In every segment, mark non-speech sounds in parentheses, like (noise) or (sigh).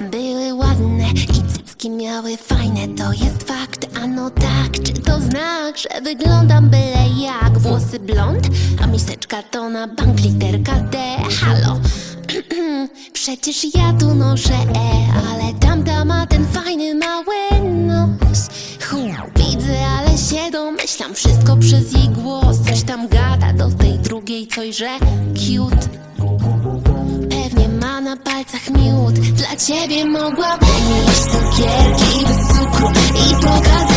były ładne i cycki miały fajne, to jest fakt, ano tak, czy to znak, że wyglądam byle jak Włosy blond, a miseczka to na bank literka D, halo. (clears throat) Przecież ja tu noszę E, ale tamta ma ten fajny mały nos. Widzę, ale się domyślam. Wszystko przez jej głos. Coś tam gada do tej drugiej coś, że cute na palcach miód. Dla ciebie mogłabym jeść cukierki bez cukru I pokazywać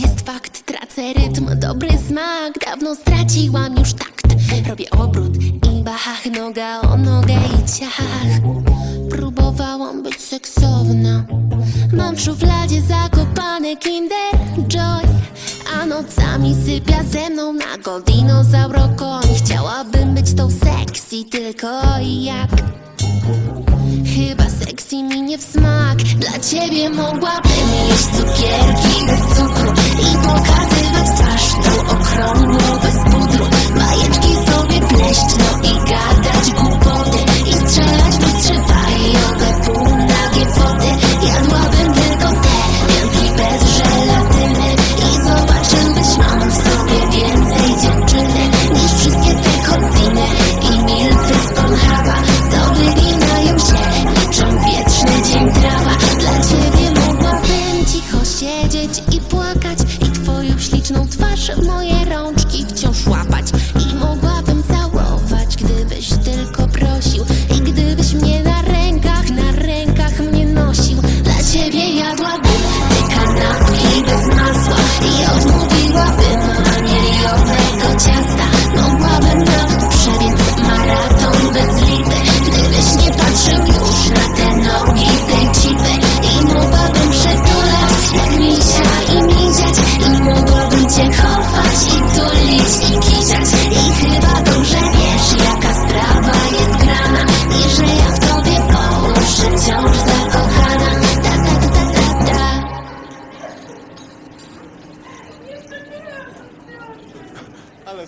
jest fakt, tracę rytm, dobry smak. Dawno straciłam już takt. Robię obrót i bach, noga o nogę i ciach. Próbowałam być seksowna. Mam w szufladzie zakopane Kinder Joy. A nocami sypia ze mną na go dinozauro koń Chciałabym być tą sexy, tylko jak. Chyba sexy mi nie w smak. Dla ciebie mogłabym jeść cukierki siedzieć i płakać I twoją śliczną twarz moje rączki Chyba dobrze wiesz, jaka sprawa jest grana I że ja w tobie pomóż, że wciąż zakochana Da, da, da, da, da. Ale.